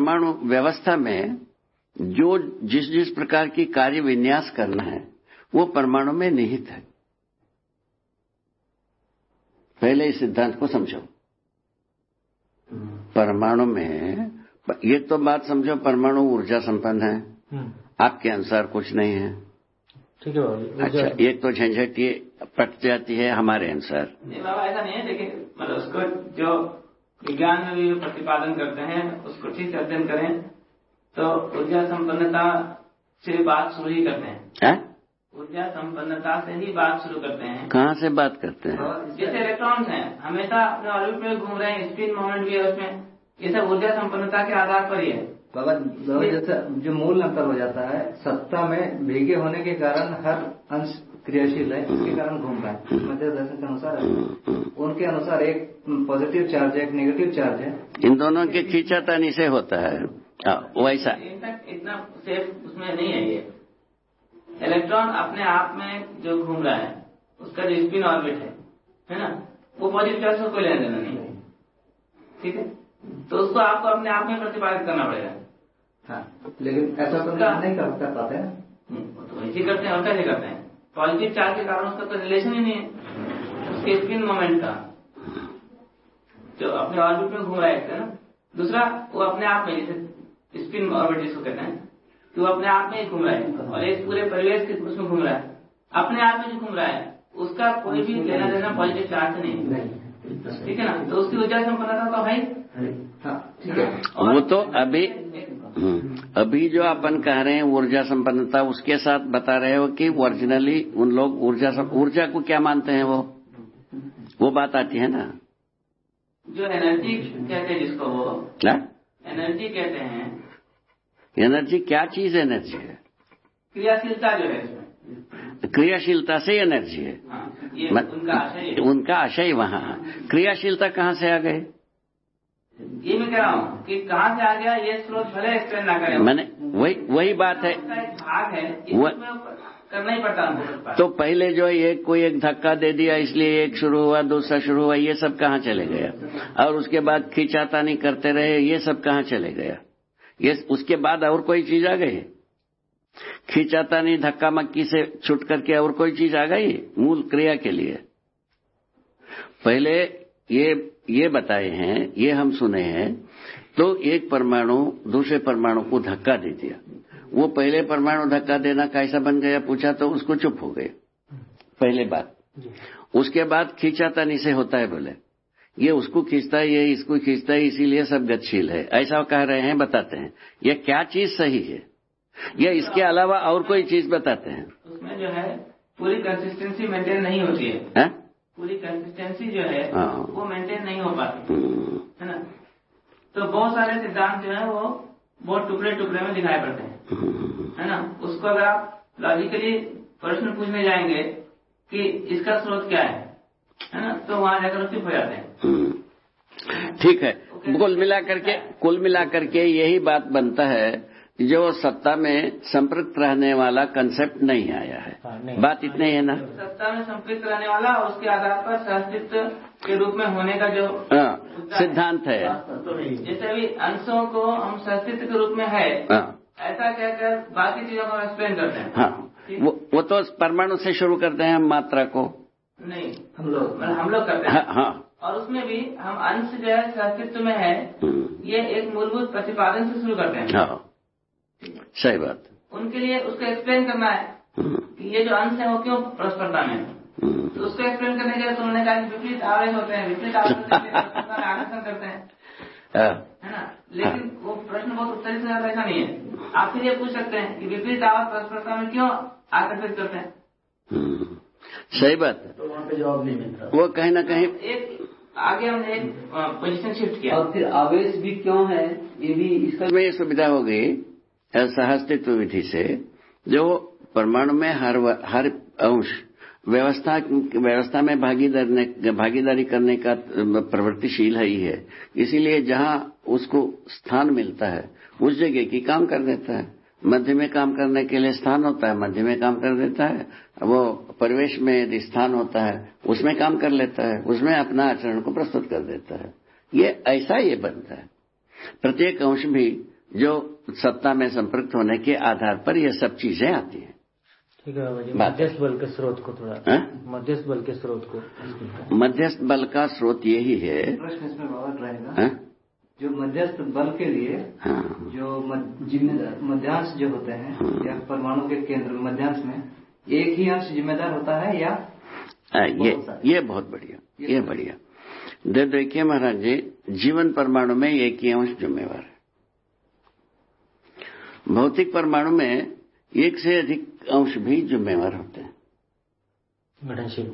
परमाणु व्यवस्था में जो जिस जिस प्रकार की कार्य विन्यास करना है वो परमाणु में निहित है। पहले इस सिद्धांत को समझो। परमाणु में ये तो बात समझो परमाणु ऊर्जा संपन्न है। आपके अनुसार कुछ नहीं है। ठीक है अच्छा एक तो झंझट ये पट जाती है हमारे अनुसार। नहीं बाबा ऐसा नहीं है देखिए मतलब उसको जो विज्ञान में भी प्रतिपादन करते हैं उसको ठीक से अध्ययन करें तो ऊर्जा संपन्नता से बात शुरू ही करते हैं। ऊर्जा संपन्नता से ही बात शुरू करते हैं। कहाँ से बात करते हैं? जैसे इलेक्ट्रॉन्स हैं हमेशा अपने ऑर्बिट में घूम रहे हैं स्पिन मोमेंट भी है उसमें। ये सब ऊर्जा संपन्नता के आधार पर ही है। बाबा बाबा जैसा जो मूल अंतर हो जाता है सत्ता में भेगे होने के कारण हर अंश क्रियाशील है इसके कारण घूम रहा है। मध्य दर्शन के अनुसार है। उनके अनुसार एक पॉजिटिव चार्ज है एक नेगेटिव चार्ज है। इन दोनों के खींचातानी से होता है। हाँ, वैसा। इनफैक्ट इतना सेफ़ उसमें नहीं है ये। इलेक्ट्रॉन अपने आप में जो घूम रहा है उसका जो स्पिन ऑर्बिट है है ना? वो पॉजिटिव चार्ज से कोई लेना देना नहीं है। ठीक है? तो उसको आपको अपने आप में प्रतिपादित करना पड़ेगा। हाँ लेकिन ऐसा तो नहीं कर कर पाते हैं हम्म, तो वैसे करते हैं और कैसे करते हैं? पॉजिटिव चार्ज के कारण उसका कोई रिलेशन ही नहीं है। उसके स्पिन मोमेंट का। जो अपने ऑर्बिट में घूम रहा है ना? दूसरा वो अपने आप में जैसे स्पिन ऑर्बिट जिसको कहते हैं कि वो अपने आप में ही घूम रहा है। और इस पूरे परिवेश के उसमें घूम रहा है। अपने आप में जो घूम रहा है उसका कोई भी लेना देना पॉजिटिव चार्ज नहीं ठीक है ना? तो उसकी ऊर्जा संपन्नता तो है ही हाँ ठीक है। वो तो अभी अभी जो अपन कह रहे हैं ऊर्जा संपन्नता उसके साथ बता रहे हो कि ओरिजिनली उन लोग ऊर्जा ऊर्जा को क्या मानते हैं वो? वो बात आती है ना? जो एनर्जी कहते हैं जिसको वो। क्या? एनर्जी कहते हैं। एनर्जी क्या चीज़ एनर्जी है? क्रियाशीलता जो है क्रियाशीलता से एनर्जी है। हाँ, ये उनका आशय। उनका आशय वहाँ। क्रियाशीलता कहाँ से आ गए ये मैं कह रहा हूँ कि कहाँ से आ गया ये स्रोत भले एक्सप्लेन ना करें। मैंने वही वही बात है। भाग है करना ही पड़ता हमको तो पहले जो एक कोई एक धक्का दे दिया इसलिए एक शुरू हुआ दूसरा शुरू हुआ ये सब कहाँ चले गया? और उसके बाद खींचातानी करते रहे ये सब कहाँ चले गया? ये उसके बाद और कोई चीज़ आ गई? खींचातानी धक्का मक्की से छुट करके और कोई चीज़ आ गई? मूल क्रिया के लिए। पहले ये ये बताए हैं ये हम सुने हैं तो एक परमाणु दूसरे परमाणु को धक्का दे दिया। वो पहले परमाणु धक्का देना कैसा बन गया पूछा तो उसको चुप हो गए। पहले बात। उसके बाद खींचा खींचातानी से होता है बोले। ये उसको खींचता है ये इसको खींचता है इसीलिए सब गतिशील है। ऐसा कह रहे हैं बताते हैं। ये क्या चीज़ सही है? या इसके अलावा और कोई चीज़ बताते हैं? उसमें जो है पूरी कंसिस्टेंसी मेंटेन नहीं होती है। हैं? पूरी कंसिस्टेंसी जो है हाँ। वो मेंटेन नहीं हो पाती। हम्म, है ना? तो बहुत सारे सिद्धांत जो है वो बहुत टुकड़े टुकड़े में दिखाई पड़ते हैं। हम्म, है ना? उसको अगर आप लॉजिकली प्रश्न पूछने जाएँगे कि इसका स्रोत क्या है है ना? तो वहाँ जाकर चुप हो जाते हैं। हम्म। ठीक है। कुल मिलाकर के कुल मिलाकर के यही बात बनता है जो सत्ता में संपृक्त रहने वाला कंसेप्ट नहीं आया है। हाँ, नहीं। बात इतनी है ना? सत्ता में संपृक्त रहने वाला और उसके आधार पर सहस्तित्व के रूप में होने का जो हाँ, सिद्धांत है। जैसे अभी अंशों को हम सहस्तित्व के रूप में है हाँ। ऐसा कहकर बाकी चीज़ों को एक्सप्लेन करते हैं। हाँ। वो, वो तो परमाणु से शुरू करते हैं हम मात्रा को। नहीं हम लोग मतलब हम लोग करते हाँ, हैं और उसमें भी हम अंश जो है सहस्तित्व में है हम्म, ये एक मूलभूत प्रतिपादन से शुरू करते हाँ। सही बात। उनके लिए उसको एक्सप्लेन करना है कि ये जो अंश है वो क्यों परस्परता में हम्म, तो उसको एक्सप्लेन करने के लिए तो उन्होंने कहा कि विपरीत आवेश होते हैं विपरीत आवेश आकर्षण करते हैं। हाँ, है ना? लेकिन वो प्रश्न बहुत उत्तरी से ऐसा नहीं है। आप फिर ये पूछ सकते हैं कि विपरीत आवाज़ परस्परता में क्यों आकर्षित करते हैं? हम्म, सही बात है। तो वहाँ पे जवाब नहीं मिलता वो कहीं ना कहीं एक आगे हमने एक पोजीशन शिफ्ट किया। और फिर आवेश भी क्यों है? ये भी इसका सुविधा हो गई। सहस्तित्व विधि से जो परमाणु में हर हर अंश व्यवस्था व्यवस्था में भागीदारी भागीदारी करने का प्रवृत्तिशील है ही है। इसीलिए जहाँ उसको स्थान मिलता है, उस जगह की काम कर देता है। मध्य में काम करने के लिए स्थान होता है, मध्य में काम कर देता है। वो परिवेश में यदि स्थान होता है, उसमें काम कर लेता है, उसमें अपना आचरण को प्रस्तुत कर देता है। ये, ऐसा ये बनता है। प्रत्येक अंश भी जो सत्ता में संपृक्त होने के आधार पर ये सब चीज़ें आती हैं। ठीक है बाबा जी मध्यस्थ बल के स्रोत को थोड़ा मध्यस्थ बल के स्रोत को मध्यस्थ बल का स्रोत यही है। प्रश्न इसमें बाबा रहेगा। जो मध्यस्थ बल के लिए हाँ। जो जिम्मेदार मध्यांश जो होते हैं या परमाणु के केंद्र में मध्यांश में एक ही अंश जिम्मेदार होता है या हाँ, ये ये बहुत बढ़िया ये बढ़िया। देखिए महाराज जी जीवन परमाणु में एक ही अंश जिम्मेवार है। भौतिक परमाणु में एक से अधिक अंश भी जिम्मेवार होते हैं। घटनशील।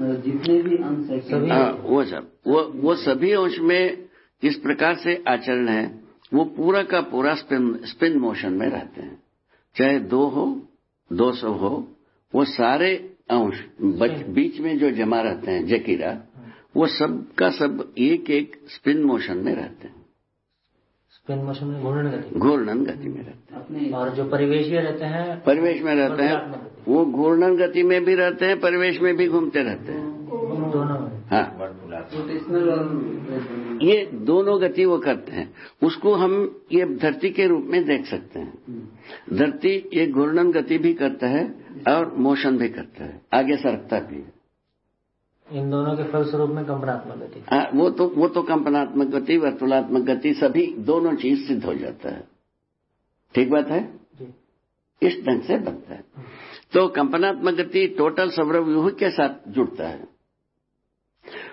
मतलब जितने भी अंश सभी- हाँ, वो सब। वो वो सभी अंश में इस प्रकार से आचरण है वो पूरा का पूरा स्पिन स्पिन मोशन में रहते हैं। चाहे दो हो दो सौ हो वो सारे अंश बीच में जो जमा रहते हैं जकीरा वो सब का सब एक एक स्पिन मोशन में रहते हैं। में घूर्णन गति घूर्णन गति में रहते हैं। और जो परिवेशीय रहते हैं परिवेश में रहते हैं। वो घूर्णन गति में भी रहते हैं परिवेश में भी घूमते रहते हैं। दोनों हाँ। ये दोनों गति वो करते हैं। उसको हम ये धरती के रूप में देख सकते हैं। धरती ये घूर्णन गति भी करता है और मोशन भी करता है। आगे सरकता भी है। इन दोनों के फलस्वरूप में कंपनात्मक गति। हाँ, वो तो वो तो कंपनात्मक गति वर्तुलात्मक गति सभी दोनों चीज़ सिद्ध हो जाता है। ठीक बात है? जी। इस ढंग से बनता है। तो कंपनात्मक गति टोटल सौरव्यूह के साथ जुड़ता है।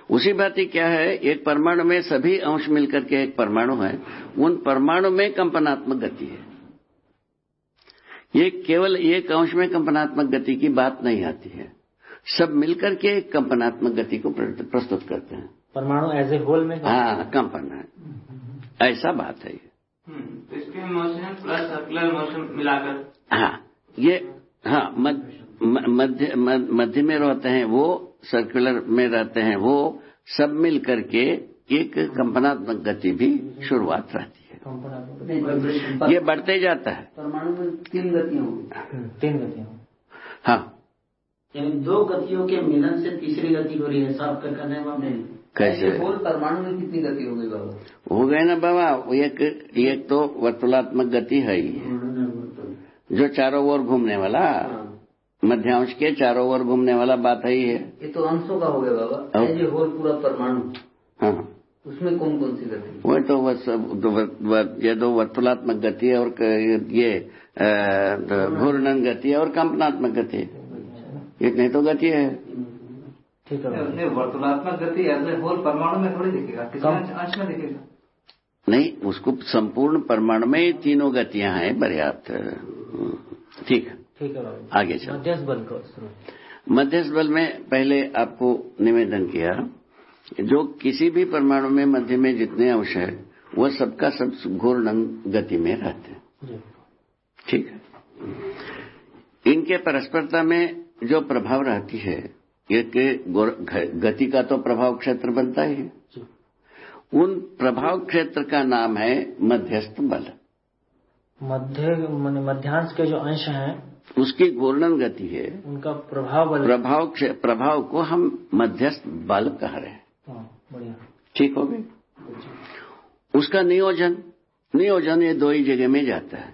उसी बात ही क्या है एक परमाणु में सभी अंश मिलकर के एक परमाणु है उन परमाणु में कंपनात्मक गति है। ये केवल एक अंश में कंपनात्मक गति की बात नहीं आती है। सब मिलकर के एक कंपनात्मक गति को प्रस्तुत करते हैं। परमाणु एज ए होल में हाँ कंपन। है ऐसा बात है ये। तो spin motion plus circular motion मिलाकर। हाँ ये हाँ मध्य म- मध्य में रहते हैं वो सर्कुलर में रहते हैं वो सब मिल करके एक कंपनात्मक गति भी शुरुआत रहती है। ये बढ़ते जाता है। परमाणु में तीन गतियाँ तीन गतियाँ। हाँ। यानी दो गतियों के मिलन से तीसरी गति हो रही है साफ़ कर कहने में नहीं कैसे? ऐसे होल परमाणु में कितनी गति हो गई बाबा? हो गए ना बाबा एक एक तो वर्तुलात्मक गति है जो चारों ओर घूमने वाला मध्यांश के चारों ओर घूमने वाला बात है ही है। ये तो अंशों का हो गया बाबा। हाँ। एज होल पूरा परमाणु। हाँ। उसमें कौन कौन सी गति? वो तो वो सब तो वर- वर- ये दो वर्तुलात्मक गति है और ये तो घूर्णन गति है और कंपनात्मक गति है। इतनी तो गति है। ठीक है। नहीं, वर्तुलात्मक गति एज ए होल परमाणु में थोड़ी दिखेगा। किसी अंश में दिखेगा? नहीं उसको संपूर्ण परमाणु में तीनों गतियाँ हैं पर्याप्त। ठीक। है ठीक है आगे चलो। मध्यस्थ बल का मध्यस्थ बल में पहले आपको निवेदन किया जो किसी भी परमाणु में मध्य में जितने अंश है वो सबका सब घूर्णन गति में रहते हैं। ठीक। है इनके परस्परता में जो प्रभाव रहती है एक गति का तो प्रभाव क्षेत्र बनता ही है। उन प्रभाव क्षेत्र का नाम है मध्यस्थ बल। मध्य माने मध्यांश के जो अंश हैं उसकी घूर्णन गति है। उनका प्रभाव बल। प्रभाव प्रभाव को हम मध्यस्थ बल कह रहे हैं। हाँ, बढ़िया। ठीक हो गई? उसका नियोजन नियोजन ये दो ही जगह में जाता है।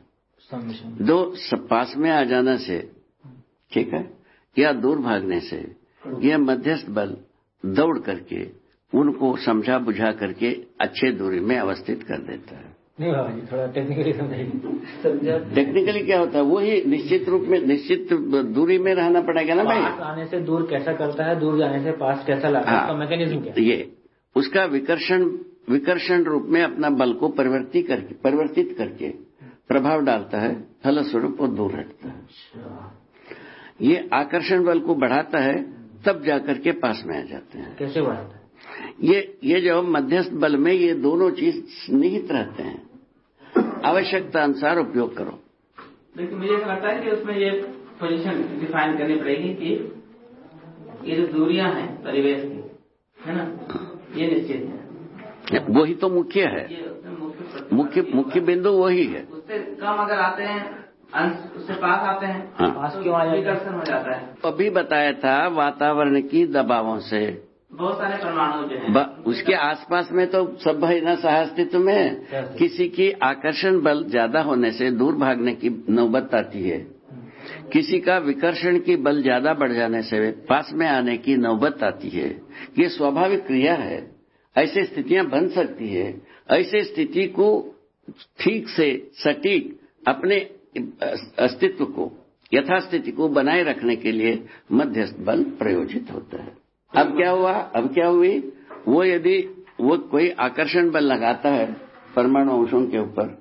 दो पास में आ जाने से ठीक है? या दूर भागने से यह मध्यस्थ बल दौड़ करके उनको समझा बुझा करके अच्छे दूरी में अवस्थित कर देता है। नहीं बाबा जी थोड़ा टेक्निकली समझाइए समझा। टेक्निकली क्या होता है? वही निश्चित रूप में निश्चित दूरी में रहना पड़ेगा ना भाई? आने से दूर कैसा करता है? दूर जाने से पास कैसा लगता है? हाँ। मैकेनिज्म क्या ये उसका विकर्षण विकर्षण रूप में अपना बल को परिवर्तित करके परिवर्तित करके प्रभाव डालता है फलस्वरूप वो दूर हटता है। ये आकर्षण बल को बढ़ाता है तब जाकर के पास में आ जाते हैं। कैसे बढ़ाता है? ये ये जो मध्यस्थ बल में ये दोनों चीज़ निहित रहते हैं। आवश्यकता अनुसार उपयोग करो। लेकिन मुझे लगता है कि उसमें ये पोजीशन डिफाइन करनी पड़ेगी कि ये जो दूरियाँ हैं परिवेश की है ना? ये निश्चित है। वही तो मुख्य है। मुख्य मुख्य मुख्य बिंदु वही है। उससे कम अगर आते हैं अंश उससे पास आते हैं। हाँ। पास क्यों आ जाता है हो जाता है। अभी बताया था वातावरण की दबावों से। बहुत सारे परमाणु जो हैं। उसके आसपास में तो सब है ना सहअस्तित्व में? किसी की आकर्षण बल ज़्यादा होने से दूर भागने की नौबत आती है। किसी का विकर्षण की बल ज़्यादा बढ़ जाने से पास में आने की नौबत आती है। ये स्वाभाविक क्रिया है। ऐसी स्थितियाँ बन सकती है। ऐसी स्थिति को ठीक से सटीक अपने अस्तित्व को यथास्थिति को बनाए रखने के लिए मध्यस्थ बल प्रयोजित होता है। अब क्या हुआ? अब क्या हुई? वो यदि वो कोई आकर्षण बल लगाता है परमाणु अंशों के ऊपर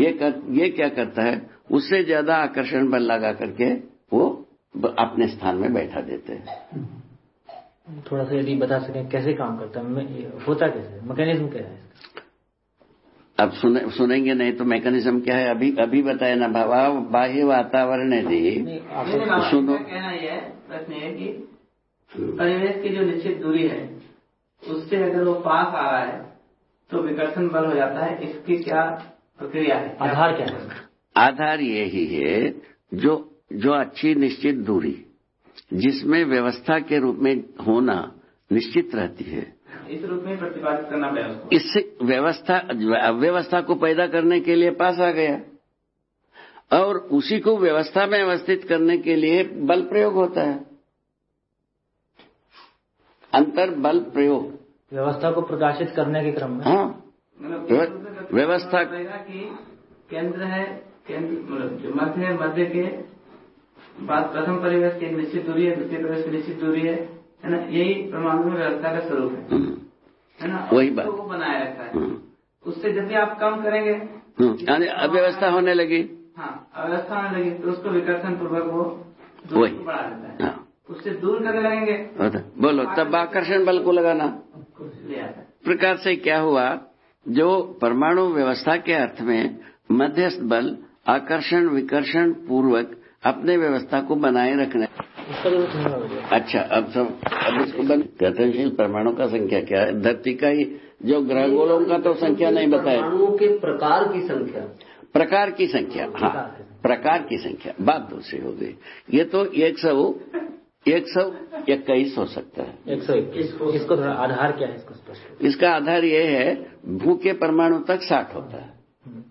ये कर, ये क्या करता है? उससे ज़्यादा आकर्षण बल लगा करके वो अपने स्थान में बैठा देते हैं। थोड़ा सा यदि बता सकें कैसे काम करता है? होता कैसे? मैकेनिज्म क्या है? अब सुने, सुनेंगे नहीं तो मैकेनिज्म क्या है? अभी अभी बताए ना बाबा बाह्य वातावरण है बाबा, सुनो। कहना यह प्रश्न है कि परिवेश की जो निश्चित दूरी है उससे अगर वो पास आ रहा है तो विकर्षण बल हो जाता है। इसकी क्या प्रक्रिया है? आधार क्या है? आधार यही है जो जो अच्छी निश्चित दूरी जिसमें व्यवस्था के रूप में होना निश्चित रहती है। इस रूप में प्रतिपादित करना पड़ेगा उसको। इससे व्यवस्था अव्यवस्था को पैदा करने के लिए पास आ गया। और उसी को व्यवस्था में अवस्थित करने के लिए बल प्रयोग होता है। अंतर बल प्रयोग। व्यवस्था को प्रकाशित करने के क्रम में। हाँ। मतलब प्रतिपादित व्यवस्था- कि केंद्र है केंद्र मतलब जो मध्य है मध्य के बाद प्रथम परिवेश की निश्चित दूरी है द्वितीय परिवेश की निश्चित दूरी है। है ना? यही परमाणु में व्यवस्था का स्वरूप है। हम्म, है ना? वही बात। वो बनाए रखा है। हम्म, उससे जब भी आप कम करेंगे हम्म। अव्यवस्था होने लगी। हाँ अवस्था में लगी तो उसको विकर्षण पूर्वक वो वही। बढ़ा देता है। हाँ। उससे दूर करने लगेंगे बोलो तब आकर्षण बल को लगाना। प्रकार से क्या हुआ? जो परमाणु व्यवस्था के अर्थ में मध्यस्थ बल आकर्षण विकर्षण पूर्वक अपने व्यवस्था को बनाए रखने होगा अच्छा अब सब अब इसको बन गतिशील परमाणु का संख्या क्या है? धरती का ही जो ग्रह गोलों का तो संख्या नहीं बताया। परमाणुओं के प्रकार की संख्या। प्रकार की संख्या हाँ। प्रकार की संख्या बात दूसरी हो गई। ये तो एक सौ एक सौ इक्कीस हो सकता है। एक सौ इक्कीस। इसको थोड़ा आधार क्या है इसको स्पष्ट इसका आधार ये है भू के परमाणु तक साठ होता है।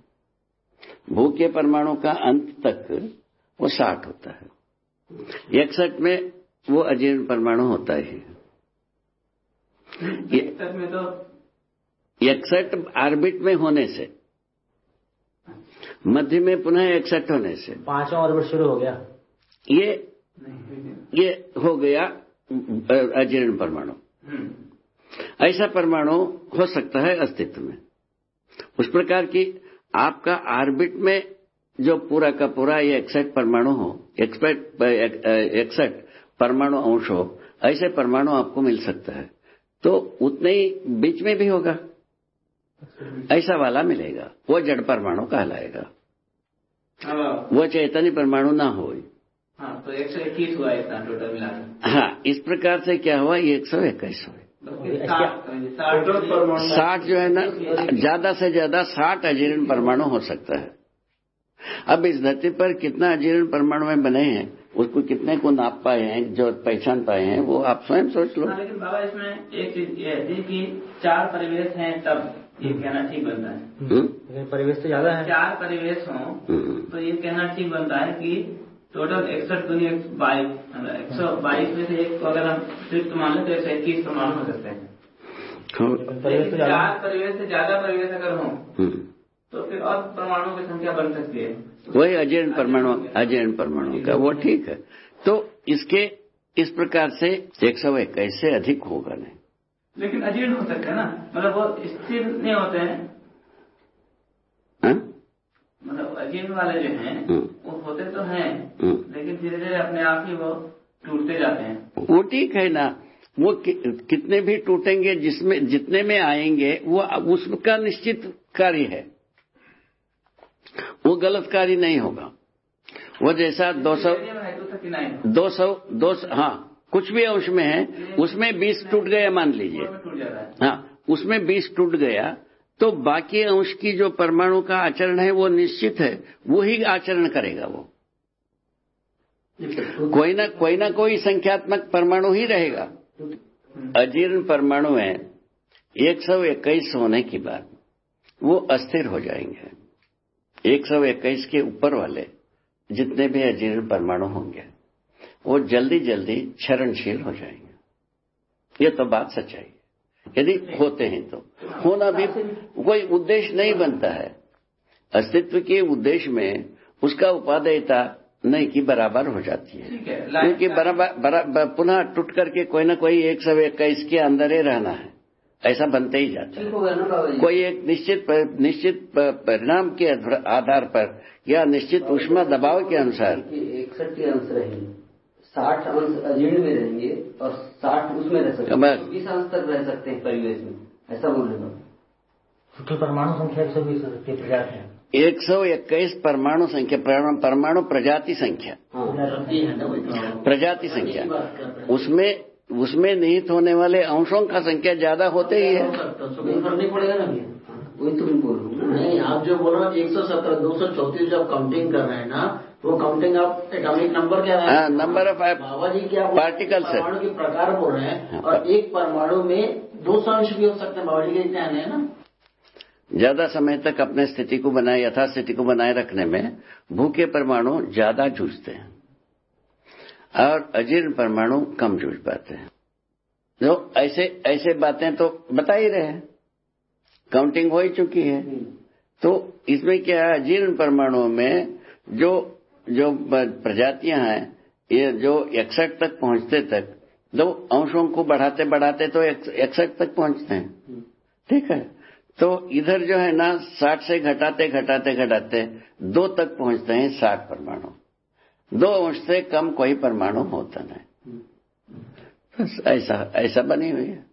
भू के परमाणु का अंत तक वो साठ होता है। इकसठ में वो अजीर्ण परमाणु होता है। ये इकसठ में तो ऑर्बिट में होने से मध्य में पुनः इकसठ होने से। पांचवा ऑर्बिट शुरू हो गया। ये ये हो गया अजीर्ण परमाणु। हम्म, ऐसा परमाणु हो सकता है अस्तित्व में। उस प्रकार की आपका ऑर्बिट में जो पूरा का पूरा ये इकसठ परमाणु हो इकसठ परमाणु अंश हो ऐसे परमाणु आपको मिल सकता है। तो उतने ही बीच में भी होगा। ऐसा वाला मिलेगा। वो जड़ परमाणु कहलाएगा। वो चैतन्य परमाणु ना हो। हाँ तो एक सौ इक्कीस हुआ इतना टोटल मिलाकर हाँ इस प्रकार से क्या हुआ? ये एक सौ इक्कीस हुए साठ साठ साठ जो है ना ज़्यादा से ज़्यादा साठ अजीर्ण परमाणु हो सकता है। अब इस धरती पर कितना अजीर्ण परमाणु में बने हैं उसको कितने को नाप पाए हैं जो पहचान पाए हैं वो आप स्वयं सोच लो हाँ, लेकिन बाबा इसमें एक चीज़ ये है कि चार परिवेश हैं तब ये कहना ठीक बनता है हम्म? परिवेश तो ज़्यादा है चार परिवेश हों हम्म। तो ये कहना ठीक बनता है कि टोटल इकसठ दुनिया एक सौ बाईस एक सौ बाईस में से एक को अगर हम तृप्त मान लें तो एक सौ इक्कीस परमाणु हो सकते हैं हाँ। तो ज़्यादा चार परिवेश से ज़्यादा परिवेश अगर हों हम्म। तो फिर और परमाणुओं की संख्या बढ़ सकती है। वही अजीर्ण परमाणु अजीर्ण परमाणु का वो ठीक है। तो इसके इस प्रकार से एक सौ इक्कीस से अधिक होगा नहीं। लेकिन अजीर्ण हो सकते हैं ना? मतलब वो स्थिर नहीं होते हैं। हाँ? मतलब अजीर्ण वाले जो हैं हम्म। वो होते तो हैं हम्म। लेकिन धीरे धीरे अपने आप ही वो टूटते जाते हैं। वो ठीक है ना? वो कि, कितने भी टूटेंगे जिसमें जितने में आएँगे वो उसका निश्चित कार्य है। वो गलत कार्य नहीं होगा। वो जैसा दो सौ दो सौ दो सौ हाँ कुछ भी अंश में है। उसमें बीस टूट गया मान लीजिए। है। उसमें बीस टूट गया तो बाकी अंश की जो परमाणु का आचरण है वो निश्चित है। वो ही आचरण करेगा वो। कोई ना कोई ना कोई संख्यात्मक परमाणु ही रहेगा। अजीर्ण परमाणु है। 121 होने की बाद वो अस्थिर हो जाएँगे। 121 के ऊपर वाले जितने भी अजीर्ण परमाणु होंगे वो जल्दी जल्दी क्षरणशील हो जाएँगे। ये तो बात सच्चाई है। यदि होते हैं तो। होना भी कोई उद्देश्य नहीं बनता है। अस्तित्व के उद्देश्य में उसका उपादेयता नहीं की बराबर हो जाती है। क्योंकि बराबर बराबर पुनः टूट करके कोई ना कोई एक सौ इक्कीस के अंदर ही रहना है। ऐसा बनते ही जाता है। कोई एक निश्चित प- निश्चित परिणाम के आधार- पर या निश्चित उष्मा दबाव के अनुसार। इकसठ के अंश रहेंगे साठ अंश अजीर्ण में रहेंगे और साठ उसमें रह सकते हैं। बीस। अंश तक रह सकते हैं परिवेश में ऐसा बोल रहे हो। क्योंकि परमाणु संख्या एक सौ बीस की प्रजाति है। एक सौ इक्कीस परमाणु संख्या परमाणु- परमाणु प्रजाति संख्या। हाँ। तो। प्रजाति संख्या। उसमें उसमें निहित होने वाले अंशों का संख्या ज़्यादा होते ही है। वही तो मैं बोल रहा हूँ। नहीं आप जो बोल रहे हो एक सौ सत्रह दो सौ चौतीस जब काउंटिंग कर रहे हैं ना वो काउंटिंग आप एटॉमिक नंबर क्या है? हाँ, number of बाबा जी क्या है। परमाणु के प्रकार बोल रहे हैं हाँ, और एक परमाणु में दो सौ अंश भी हो सकते हैं। बाबा जी के ध्यान है ना। ज़्यादा समय तक अपने स्थिति को बनाए यथास्थिति को बनाए रखने में भूखे परमाणु ज़्यादा जूझते हैं। और अजीर्ण परमाणु कम जूझ पाते हैं। जो ऐसे ऐसे बातें तो बता ही रहे हैं। काउंटिंग हो ही चुकी है। तो इसमें क्या है? अजीर्ण परमाणुओं में जो जो प्रजातियाँ हैं ये जो इकसठ तक पहुँचते तक दो अंशों को बढ़ाते बढ़ाते तो इकसठ तक पहुँचते हैं। ठीक है? तो इधर जो है ना साठ से घटाते घटाते घटाते दो तक पहुँचते हैं साठ परमाणु। दो अंश से कम कोई परमाणु होता नहीं। बस ऐसा ऐसा बनी हुई है।